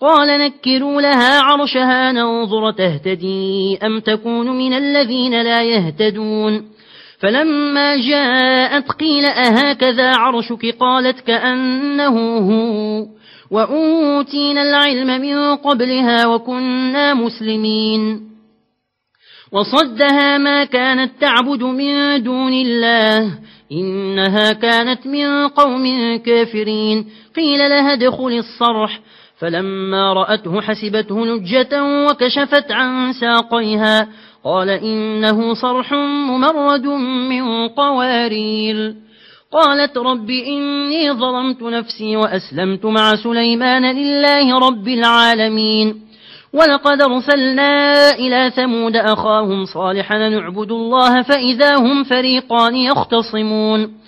قال نكروا لها عرشها ننظر تهتدي أم تكون من الذين لا يهتدون فلما جاءت قيل أهكذا عرشك قالت كأنه هو وأوتينا العلم من قبلها وكنا مسلمين وصدها ما كانت تعبد من دون الله إنها كانت من قوم كافرين قيل لها دخل الصرح فلما رأته حسبته نجة وكشفت عن ساقيها. قال إنه صرح ممرد من قوارير. قالت رب إني ظلمت نفسي وأسلمت مع سليمان لله رب العالمين. ولقد أرسلنا إلى ثمود أخاهم صالحا نعبد الله فإذا هم فريقان يختصمون.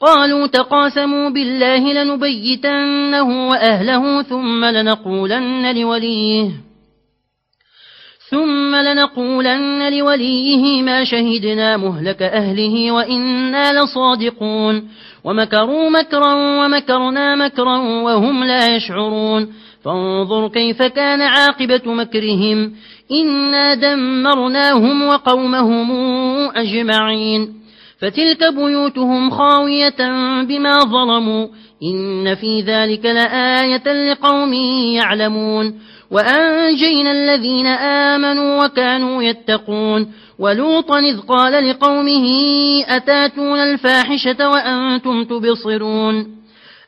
قالوا تقاسموا بالله لنبيتنه وأهله ثم لنقولن لوليه ثم لنقولن لوليه ما شهدنا مهلك أهله وإنا لصادقون ومكروا مكرا ومكرنا مكرا وهم لا يشعرون فانظر كيف كان عاقبة مكرهم إنا دمرناهم وقومهم أجمعين فتلك بيوتهم خاوية بما ظلموا إن في ذلك لآية لقوم يعلمون وأنجينا الذين آمنوا وكانوا يتقون ولوطا إذ قال لقومه أتاتون الفاحشة وأنتم تبصرون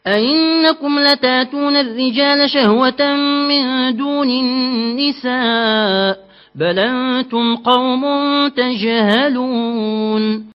أئنكم لتاتون الرجال شهوة من دون النساء بل أنتم قوم تجهلون